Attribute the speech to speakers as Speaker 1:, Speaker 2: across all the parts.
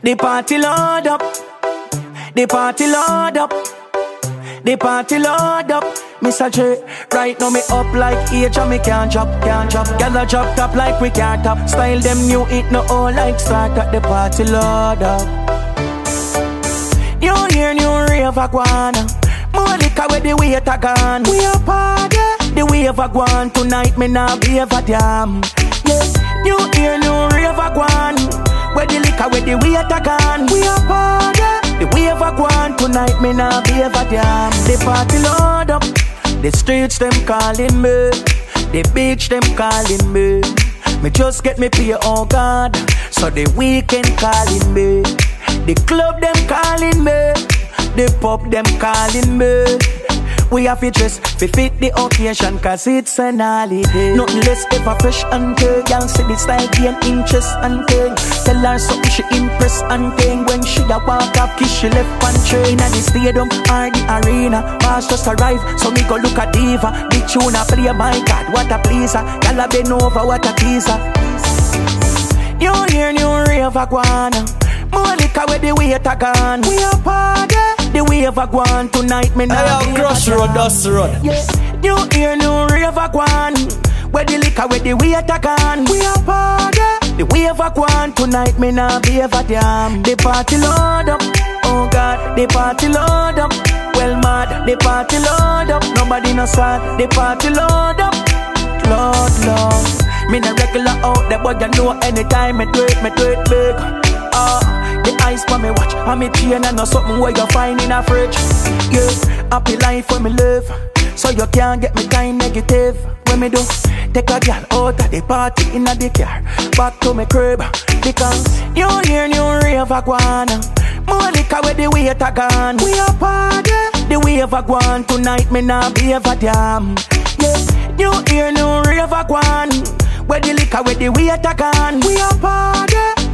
Speaker 1: The party load up. The party load up. The party load up. Mr. J, right now me up like age and me can't drop, can't drop. Gather drop top like we can't top. Style them new, it no all like start at the party load up. New year, new rave a guana. More liquor with the weight a gone. We a party. The wave a gone tonight, me nah be a damn. Yeah, new year, new rave a gone. Where the liquor with the a gone. We a party. The wave a gone tonight, me nah be a damn. The party load up. The streets them calling me. The beach them calling me. Me just get me pay, oh God. So the weekend calling me. The club them calling me. The pub them calling me. We have to dress fi fit the occasion cause it's an holiday. Nothing less ever fresh and clean Y'all see the style gain interest and thing Tell her something she impress and thing When she da walk up kiss she left and train. At the stadium or the arena Boss just arrive so me go look at diva The tune a play my god what a pleaser. Y'all a bend over what a teaser. New year new rave a guana More liquor with the a gone. We a party The wave a gone tonight me nah
Speaker 2: Hey,
Speaker 1: be
Speaker 2: yo,
Speaker 1: a
Speaker 2: Crush Road, Dust Road.
Speaker 1: yeah. New year, new rave a gone. Where the liquor, where the a gone. We a party. The wave a gone tonight, me nah be a damn. The party load up. Oh God, the party load up. Well mad, the party load up. Nobody no sad. The party load up. Lord, Lord. Me no regular out there, but you know anytime me do it, me do it big. Ice for me watch, and me chain and no something where you find in a fridge. Yeah, happy life when me live, so you can't get me kind negative. When me do, take a girl out of the party in a the car, back to me crib because new year, new rave a guana. More liquor where the a gone. We a party, the wave a gone tonight. Me nah be a damn. Yeah, new year, new rave a gone. Where the liquor, where the a gone. We a party.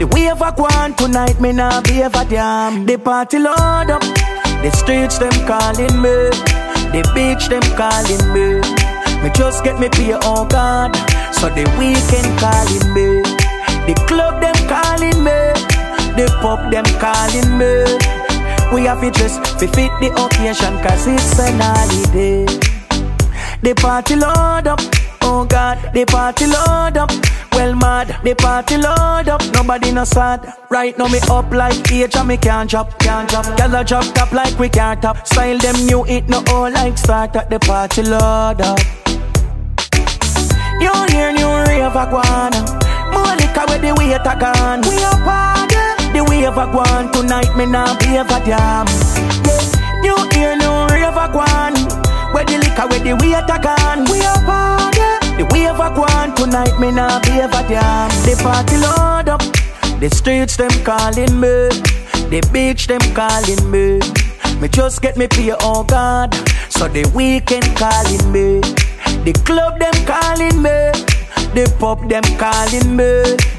Speaker 1: The wave a gone tonight. Me nah be a damn. The party load up. The streets them calling me. The beach them calling me. Me just get me pay, oh God. So the weekend calling me. The club them calling me. The pub them calling me. We have to dress fi fit the occasion cause it's an holiday. The party load up, oh God, the party load up. Mad, the party load up, nobody no sad. Right now me up like age and me can't drop, can't drop. Gyal a drop top like we can't top. Style them new, it no all like start at the party load up. New year, new rave a guana. More liquor with the weight a gone. We a party. The wave a gone tonight, me nah be a damn. New year, new rave a gone. Where the liquor, where the weight a gone. We a nah be a damn. The party load up. The streets them calling me. The beach them calling me. Me just get me pay, oh God. So the weekend calling me. The club them calling me. The pub them calling me.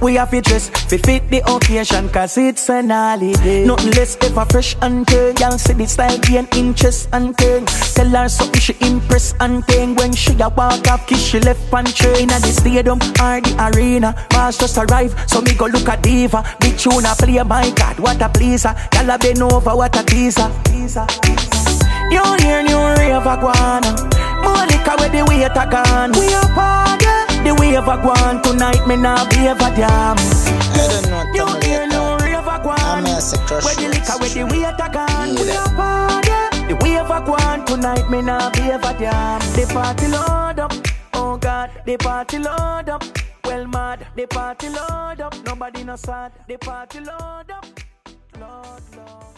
Speaker 1: We have to dress fi fit the occasion cause it's an holiday. Nothing less ever fresh and clean. Y'all see the style gain interest and thing Tell her something she impress and thing When she a walk off kiss she left and train. At the stadium or the arena Boss just arrive. So me go look at diva. Big tune a play my god what a pleaser. Y'all a bend over what a teaser. Teaser, teaser. New rave a guana More liquor with the a gone We a wave a gone tonight me nah be a damn.
Speaker 2: I don't know
Speaker 1: New
Speaker 2: what to
Speaker 1: year
Speaker 2: tell
Speaker 1: rave a gone
Speaker 2: I'm a sick crush.
Speaker 1: Where the liquor with the a gone. We a party The wave a gone tonight me nah be a damn. The party load up. Oh God The party load up. Well mad The party load up. Nobody no sad. The party load up. Lord Lord